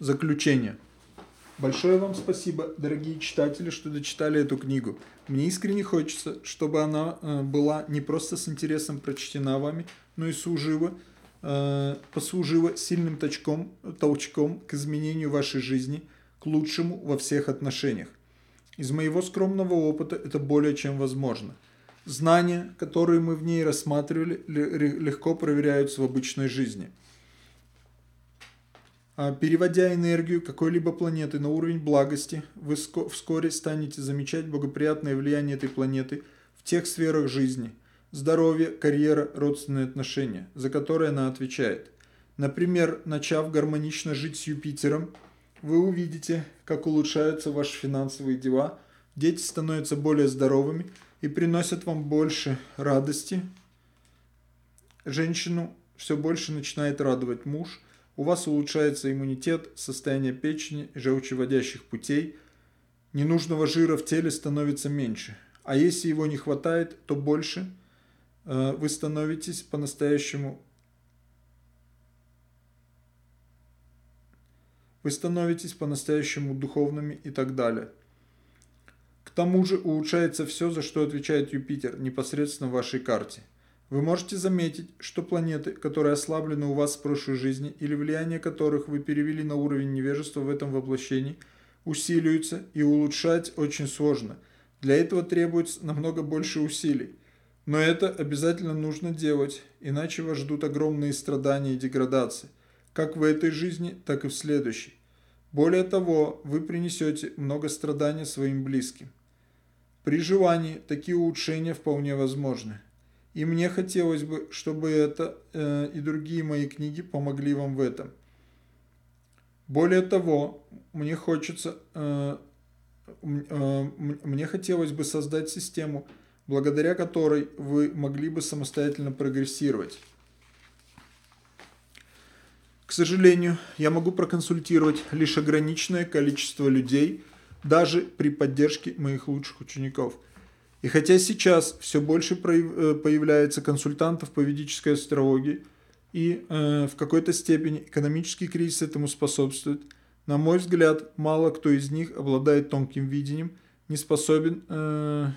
Заключение. Большое вам спасибо, дорогие читатели, что дочитали эту книгу. Мне искренне хочется, чтобы она э, была не просто с интересом прочтена вами, но и служила, э, послужила сильным точком, толчком к изменению вашей жизни, к лучшему во всех отношениях. Из моего скромного опыта это более чем возможно. Знания, которые мы в ней рассматривали, легко проверяются в обычной жизни – переводя энергию какой-либо планеты на уровень благости, вы вскоре станете замечать благоприятное влияние этой планеты в тех сферах жизни – здоровье, карьера, родственные отношения, за которые она отвечает. Например, начав гармонично жить с Юпитером, вы увидите, как улучшаются ваши финансовые дела, дети становятся более здоровыми и приносят вам больше радости. Женщину все больше начинает радовать муж – у вас улучшается иммунитет, состояние печени, желчеводящих путей, ненужного жира в теле становится меньше. А если его не хватает, то больше э, вы становитесь по-настоящему вы становитесь по-настоящему духовными и так далее. К тому же улучшается все, за что отвечает Юпитер непосредственно в вашей карте – вы можете заметить, что планеты, которые ослаблены у вас в прошлой жизни или влияние которых вы перевели на уровень невежества в этом воплощении, усиливаются и улучшать очень сложно. Для этого требуется намного больше усилий. Но это обязательно нужно делать, иначе вас ждут огромные страдания и деградации, как в этой жизни, так и в следующей. Более того, вы принесете много страданий своим близким. При желании такие улучшения вполне возможны. И мне хотелось бы, чтобы это э, и другие мои книги помогли вам в этом. Более того, мне хочется, э, э, мне хотелось бы создать систему, благодаря которой вы могли бы самостоятельно прогрессировать. К сожалению, я могу проконсультировать лишь ограниченное количество людей, даже при поддержке моих лучших учеников – и хотя сейчас все больше э, появляется консультантов по ведической астрологии, и э, в какой-то степени экономический кризис этому способствует, на мой взгляд, мало кто из них обладает тонким видением, не способен э,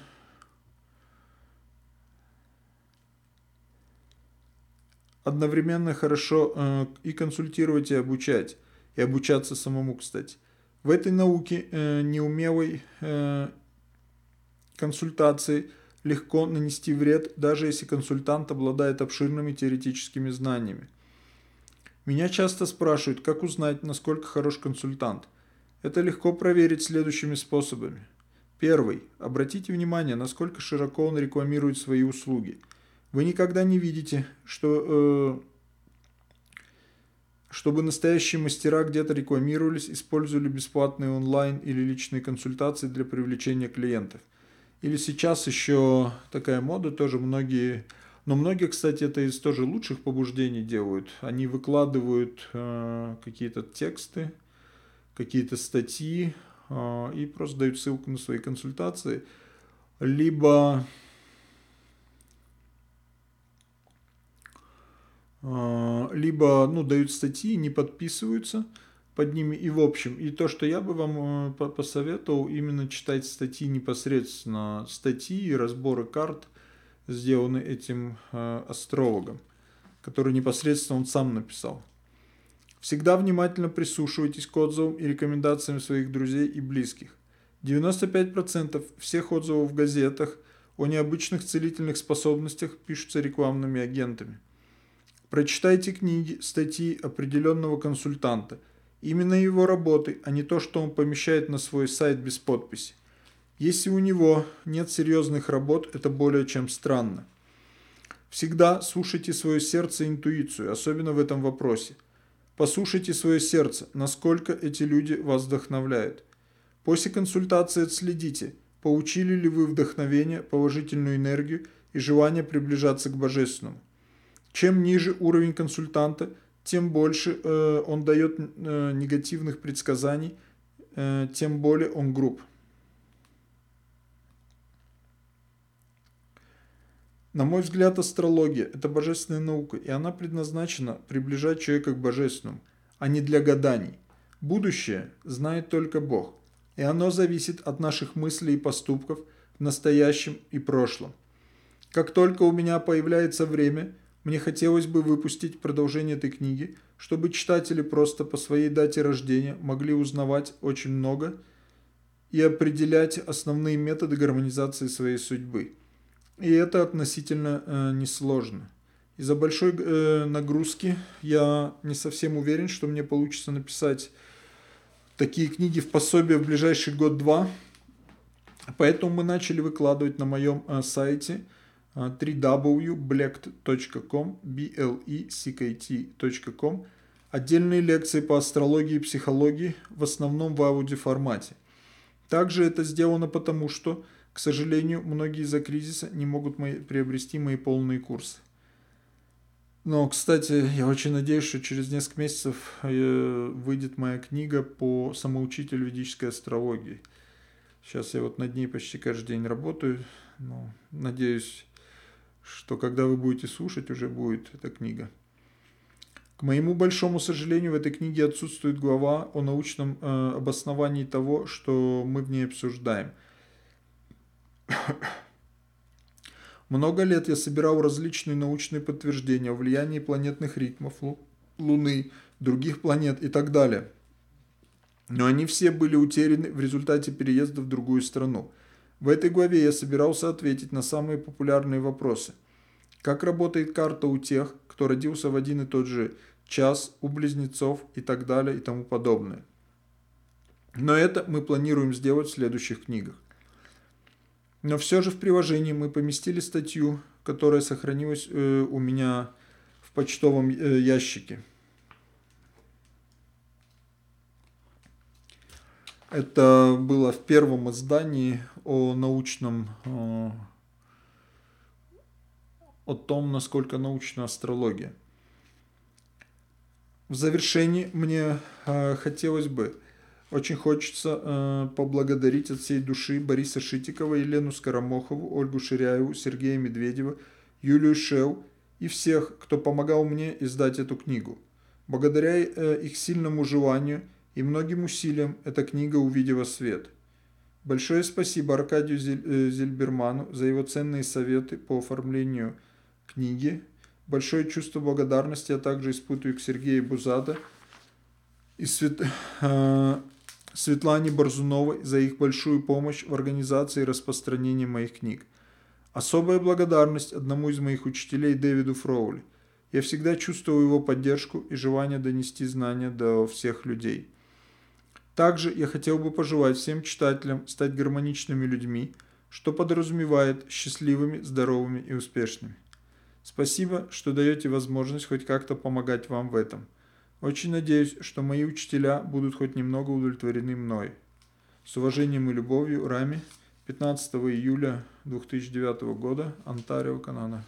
одновременно хорошо э, и консультировать, и обучать, и обучаться самому, кстати. В этой науке э, неумелый э, консультации легко нанести вред, даже если консультант обладает обширными теоретическими знаниями. Меня часто спрашивают, как узнать, насколько хорош консультант. Это легко проверить следующими способами. Первый. Обратите внимание, насколько широко он рекламирует свои услуги. Вы никогда не видите, что, э, чтобы настоящие мастера где-то рекламировались, использовали бесплатные онлайн или личные консультации для привлечения клиентов – или сейчас еще такая мода, тоже многие, но многие, кстати, это из тоже лучших побуждений делают. Они выкладывают э, какие-то тексты, какие-то статьи э, и просто дают ссылку на свои консультации. Либо э, либо ну, дают статьи, не подписываются – под ними и в общем. И то, что я бы вам э, посоветовал, именно читать статьи непосредственно, статьи и разборы карт, сделаны этим э, астрологом, который непосредственно он сам написал. Всегда внимательно прислушивайтесь к отзывам и рекомендациям своих друзей и близких. 95% всех отзывов в газетах о необычных целительных способностях пишутся рекламными агентами. Прочитайте книги, статьи определенного консультанта – Именно его работы, а не то, что он помещает на свой сайт без подписи. Если у него нет серьезных работ, это более чем странно. Всегда слушайте свое сердце и интуицию, особенно в этом вопросе. Послушайте свое сердце, насколько эти люди вас вдохновляют. После консультации отследите, получили ли вы вдохновение, положительную энергию и желание приближаться к Божественному. Чем ниже уровень консультанта – тем больше э, он дает э, негативных предсказаний, э, тем более он груб. На мой взгляд, астрология – это божественная наука, и она предназначена приближать человека к божественному, а не для гаданий. Будущее знает только Бог, и оно зависит от наших мыслей и поступков в настоящем и прошлом. Как только у меня появляется время, мне хотелось бы выпустить продолжение этой книги, чтобы читатели просто по своей дате рождения могли узнавать очень много и определять основные методы гармонизации своей судьбы. И это относительно э, несложно. Из-за большой э, нагрузки я не совсем уверен, что мне получится написать такие книги в пособие в ближайший год-два. Поэтому мы начали выкладывать на моем э, сайте www.blect.com b-l-e-c-k-t.com отдельные лекции по астрологии и психологии, в основном в аудиоформате. Также это сделано потому, что, к сожалению, многие из-за кризиса не могут мои, приобрести мои полные курсы. Но, кстати, я очень надеюсь, что через несколько месяцев э, выйдет моя книга по самоучителю ведической астрологии. Сейчас я вот над ней почти каждый день работаю. Но надеюсь, что когда вы будете слушать, уже будет эта книга. К моему большому сожалению, в этой книге отсутствует глава о научном э, обосновании того, что мы в ней обсуждаем. Много лет я собирал различные научные подтверждения о влиянии планетных ритмов Луны, других планет и так далее. Но они все были утеряны в результате переезда в другую страну. В этой главе я собирался ответить на самые популярные вопросы. Как работает карта у тех, кто родился в один и тот же час, у близнецов и так далее и тому подобное. Но это мы планируем сделать в следующих книгах. Но все же в приложении мы поместили статью, которая сохранилась э, у меня в почтовом э, ящике. Это было в первом издании о научном, о, о том, насколько научна астрология. В завершении мне э, хотелось бы очень хочется э, поблагодарить от всей души Бориса Шитикова, Елену Скоромохову, Ольгу Ширяеву, Сергея Медведева, Юлию Шел и всех, кто помогал мне издать эту книгу. Благодаря э, их сильному желанию и многим усилиям эта книга увидела свет. Большое спасибо Аркадию э, Зельберману за его ценные советы по оформлению книги. Большое чувство благодарности я также испытываю к Сергею Бузада и Свет... Э, Светлане Борзуновой за их большую помощь в организации и распространении моих книг. Особая благодарность одному из моих учителей Дэвиду Фроули. Я всегда чувствовал его поддержку и желание донести знания до всех людей. Также я хотел бы пожелать всем читателям стать гармоничными людьми, что подразумевает счастливыми, здоровыми и успешными. Спасибо, что даете возможность хоть как-то помогать вам в этом. Очень надеюсь, что мои учителя будут хоть немного удовлетворены мной. С уважением и любовью, Рами, 15 июля 2009 года, Онтарио, Канада.